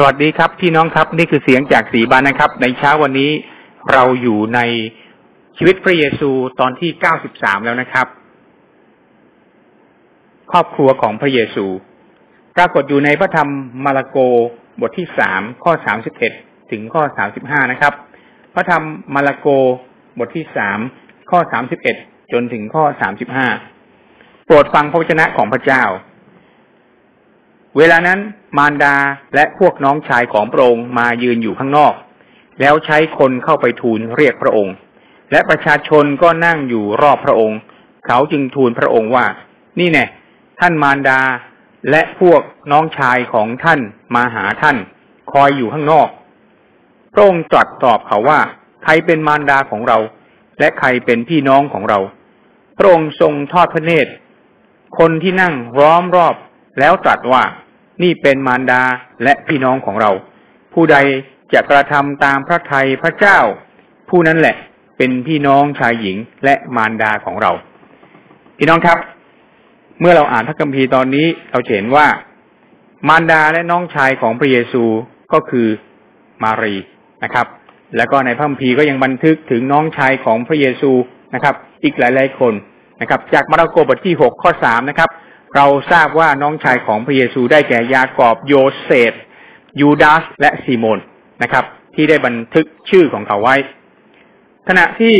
สวัสดีครับพี่น้องครับนี่คือเสียงจากสีบานนะครับ ในเช้าวันนี้เราอยู่ในชีวิตพระเยซูตอนที่เก้าสิบสามแล้วนะครับ ครอบครัวของพระเยซู ปรากฏอยู่ในพระธรรมมาระโกบทที่สามข้อสามสิบเอ็ดถึงข้อสามสิบห้านะครับ พระธรรมมาระโกบทที่สามข้อสามสิบเอ็ดจนถึงข้อสามสิบห้าโปรดฟังพระวจนะของพระเจ้า เวลานั้นมารดาและพวกน้องชายของพระองค์มายืนอยู่ข้างนอก แล้วใช้คนเข้าไปทูลเรียกพระองค์ และประชาชนก็นั่งอยู่รอบพระองค์ เขาจึงทูลพระองค์ว่า นี่แน่ท่านมารดาและพวกน้องชายของท่านมาหาท่าน คอยอยู่ข้างนอก พระองค์ตรัสตอบเขาว่า ใครเป็นมารดาของเรา และใครเป็นพี่น้องของเรา พระองค์ทรงทอดพระเนตร คนที่นั่งร้อมรอบแล้วตรัสว่า นี่เป็นมารดาและพี่น้องของเรา ผู้ใดจะกระทำตามพระทัยพระเจ้า ผู้นั้นแหละเป็นพี่น้องชายหญิงและมารดาของเรา พี่น้องครับ เมื่อเราอ่านพระคัมภีร์ตอนนี้เราเห็นว่า มารดาและน้องชายของพระเยซูก็คือมารีนะครับ แล้วก็ในพระคัมภีร์ก็ยังบันทึกถึงน้องชายของพระเยซูนะครับ อีกหลายๆคนนะครับ จากมาระโกบทที่หกข้อสามนะครับ เราทราบว่าน้องชายของพระเยซูได้แก่ยากอบโยเซฟยูดาสและซีโมนนะครับ ที่ได้บันทึกชื่อของเขาไว้ ขณะที่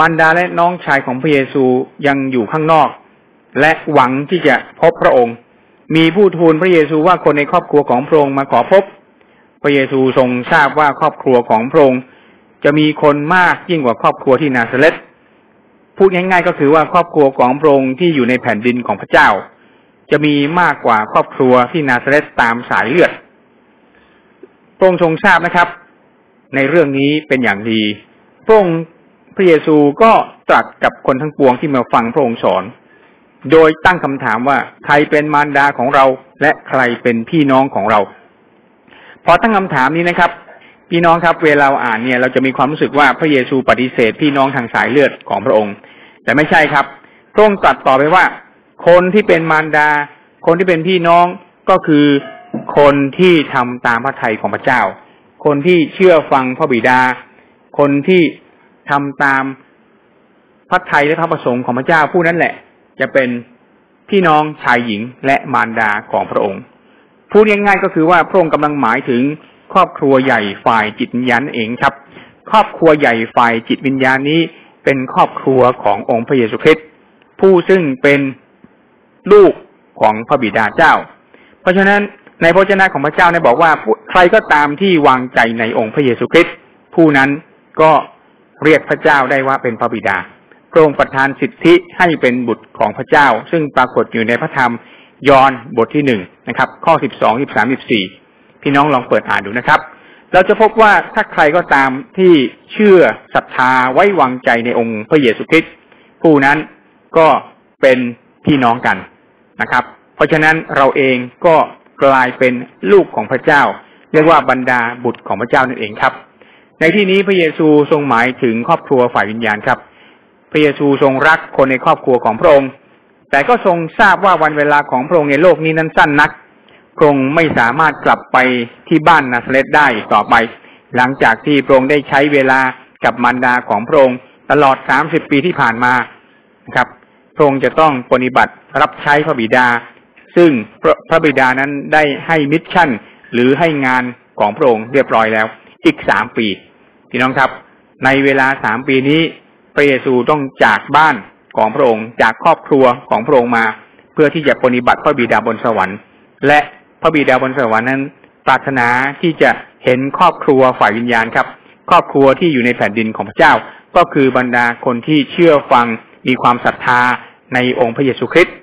มารดาและน้องชายของพระเยซูยังอยู่ข้างนอก และหวังที่จะพบพระองค์ มีผู้ทูลพระเยซูว่าคนในครอบครัวของพระองค์มาขอพบ พระเยซูทรงทราบว่าครอบครัวของพระองค์จะมีคนมากยิ่งกว่าครอบครัวที่นาซาเรตพูดง่ายๆก็คือว่าครอบครัวของพระองค์ที่อยู่ในแผ่นดินของพระเจ้า จะมีมากกว่าครอบครัวที่นาซาเรตตามสายเลือดพระองค์ทรงทราบนะครับ ในเรื่องนี้เป็นอย่างดีพระองค์พระเยซูก็ตรัสกับคนทั้งปวงที่มาฟังพระองค์สอน โดยตั้งคำถามว่าใครเป็นมารดาของเรา และใครเป็นพี่น้องของเรา พอตั้งคำถามนี้นะครับ พี่น้องครับ เวลาอ่านเนี่ย เราจะมีความรู้สึกว่าพระเยซูปฏิเสธพี่น้องทางสายเลือดของพระองค์ แต่ไม่ใช่ครับพระองค์ตรัสต่อไปว่า คนที่เป็นมารดา คนที่เป็นพี่น้องก็คือคนที่ทำตามพระทัยของพระเจ้า คนที่เชื่อฟังพระบิดา คนที่ทำตามพระทัยและพระประสงค์ของพระเจ้าผู้นั้นแหละ จะเป็นพี่น้องชายหญิงและมารดาของพระองค์ พูดง่ายๆก็คือว่าพระองค์กำลังหมายถึงครอบครัวใหญ่ฝ่ายจิตวิญญาณเองครับ ครอบครัวใหญ่ฝ่ายจิตวิญญาณนี้เป็นครอบครัวขององค์พระเยซูคริสต์ผู้ซึ่งเป็น ลูกของพระบิดาเจ้า เพราะฉะนั้นในพระเจ้าของพระเจ้าเนี่ยบอกว่าใครก็ตามที่วางใจในองค์พระเยซูคริสต์ผู้นั้นก็เรียกพระเจ้าได้ว่าเป็นพระบิดา พระองค์ประทานสิทธิให้เป็นบุตรของพระเจ้า ซึ่งปรากฏอยู่ในพระธรรมยอห์นบทที่หนึ่งนะครับ ข้อสิบสองสิบสามสิบสี่พี่น้องลองเปิดอ่านดูนะครับ เราจะพบว่าถ้าใครก็ตามที่เชื่อศรัทธาไว้วางใจในองค์พระเยซูคริสต์ผู้นั้นก็เป็นพี่น้องกัน นะครับ เพราะฉะนั้นเราเองก็กลายเป็นลูกของพระเจ้า เรียกว่าบรรดาบุตรของพระเจ้านั่นเองครับ ในที่นี้พระเยซูทรงหมายถึงครอบครัวฝ่ายวิญญาณครับ พระเยซูทรงรักคนในครอบครัวของพระองค์ แต่ก็ทรงทราบว่าวันเวลาของพระองค์ในโลกนี้นั้นสั้นนักพระองค์ไม่สามารถกลับไปที่บ้านนาซาเรตได้ต่อไป หลังจากที่พระองค์ได้ใช้เวลากับมารดาของพระองค์ตลอดสามสิบปีที่ผ่านมานะครับ พระองค์จะต้องปฏิบัติรับใช้พระบิดา ซึ่งพระพระบิดานั้นได้ให้มิชชั่น หรือให้งานของพระองค์เรียบร้อยแล้ว อีกสามปีพี่น้องครับ ในเวลาสามปีนี้ พระเยซูต้องจากบ้านของพระองค์ จากครอบครัวของพระองค์มา เพื่อที่จะปฏิบัติพระบิดาบนสวรรค์ และพระบิดาบนสวรรค์นั้น ปรารถนาที่จะเห็นครอบครัวฝ่ายวิญญาณครับ ครอบครัวที่อยู่ในแผ่นดินของพระเจ้าก็คือบรรดาคนที่เชื่อฟัง มีความศรัทธาในองค์พระเยซูคริสต์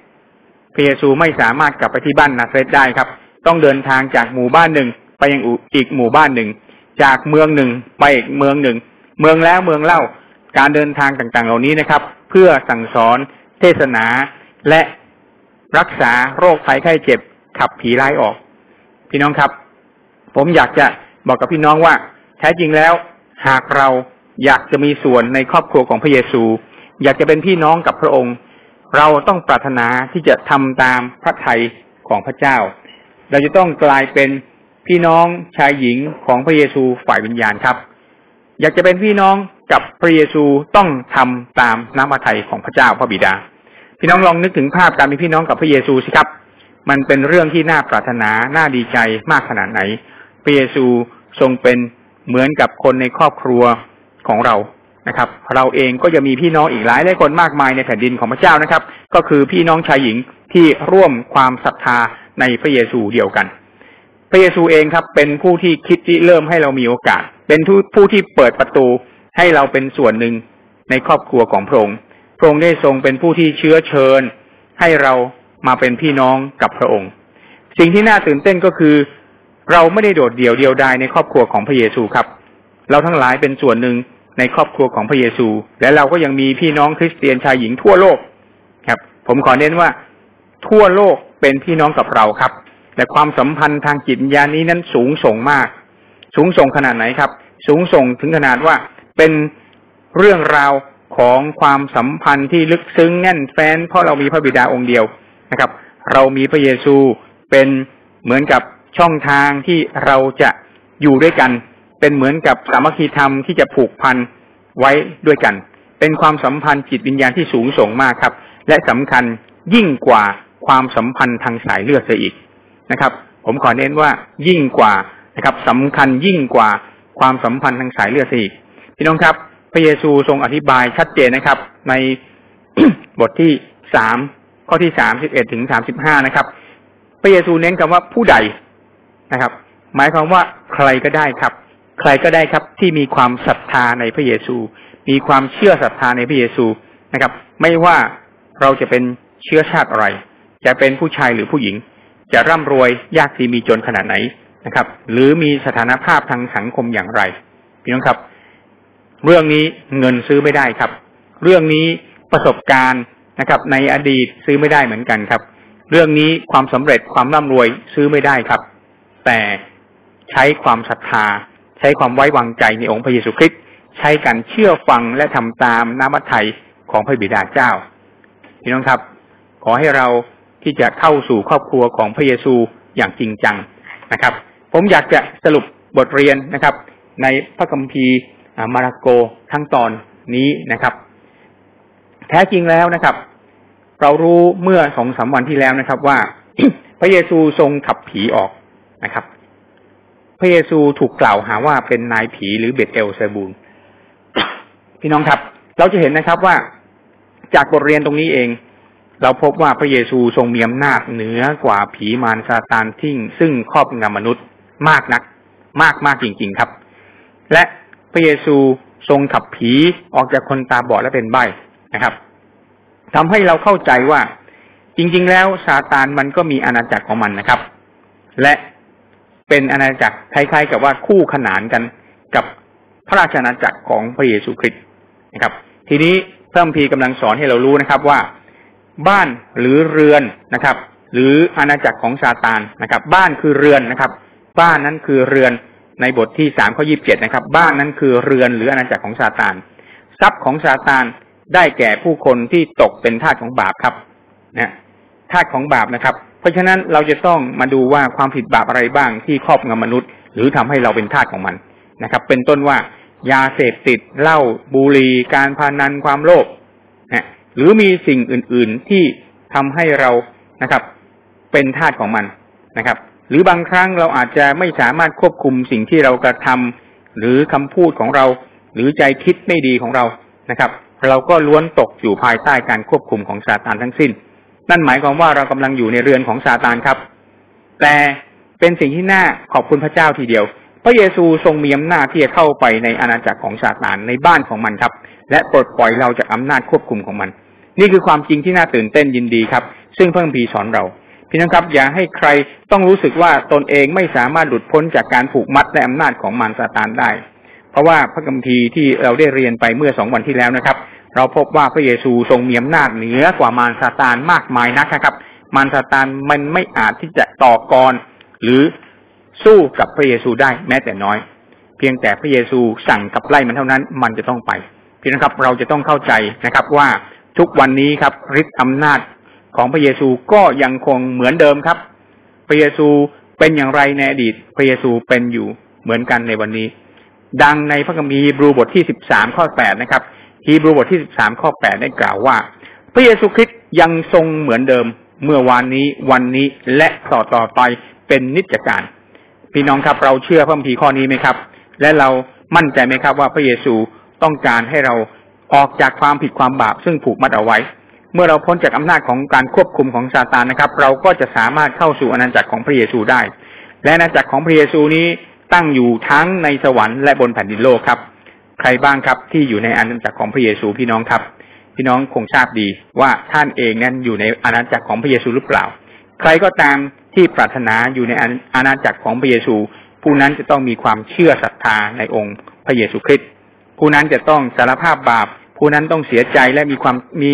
พระเยซูไม่สามารถกลับไปที่บ้านนาซาเรตได้ครับ ต้องเดินทางจากหมู่บ้านหนึ่ง ไปยังอีกหมู่บ้านหนึ่ง จากเมืองหนึ่งไปอีกเมืองหนึ่ง เมืองแล้วเมืองเล่าการเดินทางต่างๆ เหล่านี้นะครับ เพื่อสั่งสอนเทศนาและรักษาโรคภัยไข้เจ็บขับผีร้ายออก พี่น้องครับ ผมอยากจะบอกกับพี่น้องว่า แท้จริงแล้ว หากเราอยากจะมีส่วนในครอบครัวของพระเยซู อยากจะเป็นพี่น้องกับพระองค์ เราต้องปรารถนาที่จะทำตามพระทัยของพระเจ้า เราจะต้องกลายเป็นพี่น้องชายหญิงของพระเยซูฝ่ายวิญญาณครับ อยากจะเป็นพี่น้องกับพระเยซูต้องทำตามน้ำพระทัยของพระเจ้าพระบิดา พี่น้องลองนึกถึงภาพการเป็นพี่น้องกับพระเยซูสิครับ มันเป็นเรื่องที่น่าปรารถนาน่าดีใจมากขนาดไหน พระเยซูทรงเป็นเหมือนกับคนในครอบครัวของเรา นะครับ เราเองก็จะมีพี่น้องอีกหลายหลายคนมากมายในแผ่นดินของพระเจ้านะครับ ก็คือพี่น้องชายหญิงที่ร่วมความศรัทธาในพระเยซูเดียวกัน พระเยซูเองครับ เป็นผู้ที่คิดที่เริ่มให้เรามีโอกาส เป็นผู้ที่เปิดประตูให้เราเป็นส่วนหนึ่งในครอบครัวของพระองค์พระองค์ได้ทรงเป็นผู้ที่เชื้อเชิญ ให้เรามาเป็นพี่น้องกับพระองค์ สิ่งที่น่าตื่นเต้นก็คือ เราไม่ได้โดดเดี่ยวเดียวดายในครอบครัวของพระเยซูครับ เราทั้งหลายเป็นส่วนหนึ่ง ในครอบครัวของพระเยซู และเราก็ยังมีพี่น้องคริสเตียนชายหญิงทั่วโลกครับ ผมขอเน้นว่าทั่วโลกเป็นพี่น้องกับเราครับ แต่ความสัมพันธ์ทางจิตวิญญาณนี้นั้นสูงส่งมาก สูงส่งขนาดไหนครับ สูงส่งถึงขนาดว่าเป็นเรื่องราวของความสัมพันธ์ที่ลึกซึ้งแน่นแฟ้นเพราะเรามีพระบิดาองค์เดียวนะครับ เรามีพระเยซูเป็นเหมือนกับช่องทางที่เราจะอยู่ด้วยกัน เป็นเหมือนกับสามัคคีธรรมที่จะผูกพันไว้ด้วยกัน เป็นความสัมพันธ์จิตวิญญาณที่สูงส่งมากครับ และสำคัญยิ่งกว่าความสัมพันธ์ทางสายเลือดเสียอีกนะครับ ผมขอเน้นว่ายิ่งกว่านะครับสำคัญยิ่งกว่าความสัมพันธ์ทางสายเลือดเสียอีกพี่น้องครับ พระเยซูทรงอธิบายชัดเจนนะครับ ในบทที่สามข้อที่สามสิบเอ็ดถึงสามสิบห้านะครับ พระเยซูเน้นคำว่าผู้ใดนะครับ หมายความว่าใครก็ได้ครับ ใครก็ได้ครับที่มีความศรัทธาในพระเยซู มีความเชื่อศรัทธาในพระเยซูนะครับ ไม่ว่าเราจะเป็นเชื้อชาติอะไร จะเป็นผู้ชายหรือผู้หญิง จะร่ำรวยยากดีมีจนขนาดไหนนะครับ หรือมีสถานภาพทางสังคมอย่างไรพี่น้องครับ เรื่องนี้เงินซื้อไม่ได้ครับ เรื่องนี้ประสบการณ์นะครับ ในอดีตซื้อไม่ได้เหมือนกันครับ เรื่องนี้ความสำเร็จความร่ำรวยซื้อไม่ได้ครับ แต่ใช้ความศรัทธา ใช้ความไว้วางใจในองค์พระเยซูคริสต์ใช้การเชื่อฟังและทำตามน้ำมัทไทยของพระบิดาเจ้าพี่น้องครับ ขอให้เราที่จะเข้าสู่ครอบครัวของพระเยซูอย่างจริงจังนะครับ ผมอยากจะสรุปบทเรียนนะครับ ในพระคัมภีร์มาระโกทั้งตอนนี้นะครับ แท้จริงแล้วนะครับ เรารู้เมื่อสองสาวันที่แล้วนะครับ ว่าพระเยซูทรงขับผีออกนะครับ พระเยซูถูกกล่าวหาว่าเป็นนายผีหรือเบตเอลเซบูลพี่น้องครับ เราจะเห็นนะครับว่าจากบทเรียนตรงนี้เอง เราพบว่าพระเยซูทรงมีอำนาจเหนือกว่าผีมารซาตานทิ้งซึ่งครอบงำมนุษย์มากนัก มากมากจริง ๆครับ และพระเยซูทรงขับผีออกจากคนตาบอดและเป็นใบ้นะครับทำให้เราเข้าใจว่าจริง ๆ แล้วซาตานมันก็มีอาณาจักรของมันนะครับ และ เป็นอาณาจักรคล้ายๆ กับว่าคู่ขนานกันกับพระราชอาณาจักรของพระเยซูคริสต์นะครับ ทีนี้พระมภีร์กำลังสอนให้เรารู้นะครับว่าบ้านหรือเรือนนะครับ หรืออาณาจักรของซาตานนะครับ บ้านคือเรือนนะครับ บ้านนั้นคือเรือนในบทที่สามข้อยีิบเจ็ดนะครับ บ้านนั้นคือเรือนหรืออาณาจักรของซาตานทรัพย์ของซาตานได้แก่ผู้คนที่ตกเป็นทาสของบาปครับนะทาสของบาปนะครับ เพราะฉะนั้นเราจะต้องมาดูว่าความผิดบาปอะไรบ้างที่ครอบงำมนุษย์ หรือทำให้เราเป็นทาสของมันนะครับ เป็นต้นว่ายาเสพติดเหล้าบุหรี่การพานันความโลภนะหรือมีสิ่งอื่น ๆที่ทำให้เรานะครับ เป็นทาสของมันนะครับ หรือบางครั้งเราอาจจะไม่สามารถควบคุมสิ่งที่เรากระทำหรือคำพูดของเรา หรือใจคิดไม่ดีของเรานะครับ เราก็ล้วนตกอยู่ภายใต้การควบคุมของซาตานทั้งสิ้น นั่นหมายความว่าเรากำลังอยู่ในเรือนของซาตานครับ แต่เป็นสิ่งที่น่าขอบคุณพระเจ้าทีเดียว พระเยซูทรงมีอำนาจที่จะเข้าไปในอาณาจักรของซาตานในบ้านของมันครับ และปลดปล่อยเราจากอำนาจควบคุมของมัน นี่คือความจริงที่น่าตื่นเต้นยินดีครับ ซึ่งเพิ่มพีสอนเราพี่น้องครับ อย่าให้ใครต้องรู้สึกว่าตนเองไม่สามารถหลุดพ้นจากการผูกมัดและอำนาจของมารซาตานได้ เพราะว่าพระคัมภีร์ที่เราได้เรียนไปเมื่อสองวันที่แล้วนะครับ เราพบว่าพระเยซูทรงมีอำนาจเหนือกว่ามารซาตานมากมายนักนะครับ มารซาตานมันไม่อาจที่จะต่อกร หรือสู้กับพระเยซูได้แม้แต่น้อย เพียงแต่พระเยซูสั่งกับไล่มันเท่านั้น มันจะต้องไปพี่นะครับ เราจะต้องเข้าใจนะครับว่าทุกวันนี้ครับฤทธิ์อำนาจของพระเยซูก็ยังคงเหมือนเดิมครับ พระเยซูเป็นอย่างไรในอดีต พระเยซูเป็นอยู่เหมือนกันในวันนี้ ดังในพระคัมภีร์บรูบทที่สิบสามข้อแปดนะครับ ฮีบรูบทที่สิบสามข้อแปดได้กล่าวว่า พระเยซูคริสต์ยังทรงเหมือนเดิมเมื่อวานนี้วันนี้และต่อต่อไปเป็นนิจการ พี่น้องครับเราเชื่อพระคัมภีร์ข้อนี้ไหมครับ และเรามั่นใจไหมครับว่าพระเยซูต้องการให้เราออกจากความผิดความบาปซึ่งผูกมัดเอาไว้ เมื่อเราพ้นจากอำนาจของการควบคุมของซาตานนะครับ เราก็จะสามารถเข้าสู่อาณาจักรของพระเยซูได้ และอาณาจักรของพระเยซูนี้ตั้งอยู่ทั้งในสวรรค์และบนแผ่นดินโลกครับ ใครบ้างครับ ที่อยู่ในอาณาจักรของพระเยซูพี่น้องครับ พี่น้องคงทราบดีว่าท่านเองนั้นอยู่ในอาณาจักรของพระเยซูหรือเปล่า ใครก็ตามที่ปรารถนาอยู่ในอาณาจักรของพระเยซู ผู้นั้นจะต้องมีความเชื่อศรัทธาในองค์พระเยซูคริสต์ผู้นั้นจะต้องสารภาพบาป ผู้นั้นต้องเสียใจและมีความมี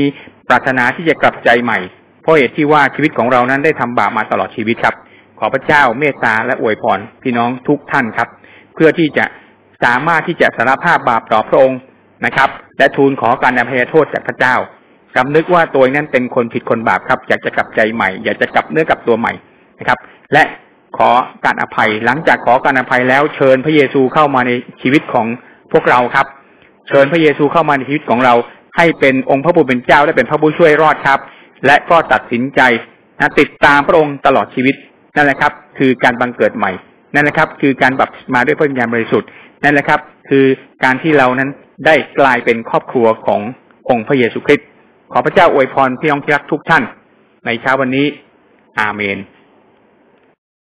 ปรารถนาที่จะกลับใจใหม่ เพราะเหตุที่ว่าชีวิตของเรานั้นได้ทำบาปมาตลอดชีวิตครับ ขอพระเจ้าเมตตาและอวยพรพี่น้องทุกท่านครับ เพื่อที่จะ สามารถที่จะสารภาพบาปต่อพระองค์นะครับ และทูลขอการอภัยโทษจากพระเจ้าสำนึกว่าตัวนั้นเป็นคนผิดคนบาปครับ อยากจะกลับใจใหม่ อยากจะกลับเนื้อกลับตัวใหม่นะครับ และขอการอภัย หลังจากขอการอภัยแล้วเชิญพระเยซูเข้ามาในชีวิตของพวกเราครับ เชิญพระเยซูเข้ามาในชีวิตของเรา ให้เป็นองค์พระผู้เป็นเจ้าและเป็นพระผู้ช่วยรอดครับ และก็ตัดสินใจนะติดตามพระองค์ตลอดชีวิตนั่นแหละครับ คือการบังเกิดใหม่นั่นแหละครับ คือการบัพติศมาด้วยพระวิญญาณบริสุทธิ์ นั่นแหละครับ คือการที่เรานั้นได้กลายเป็นครอบครัวขององค์พระเยซูคริสต์ขอพระเจ้าอวยพรพี่น้องที่รักทุกท่าน ในเช้าวันนี้ อาเมน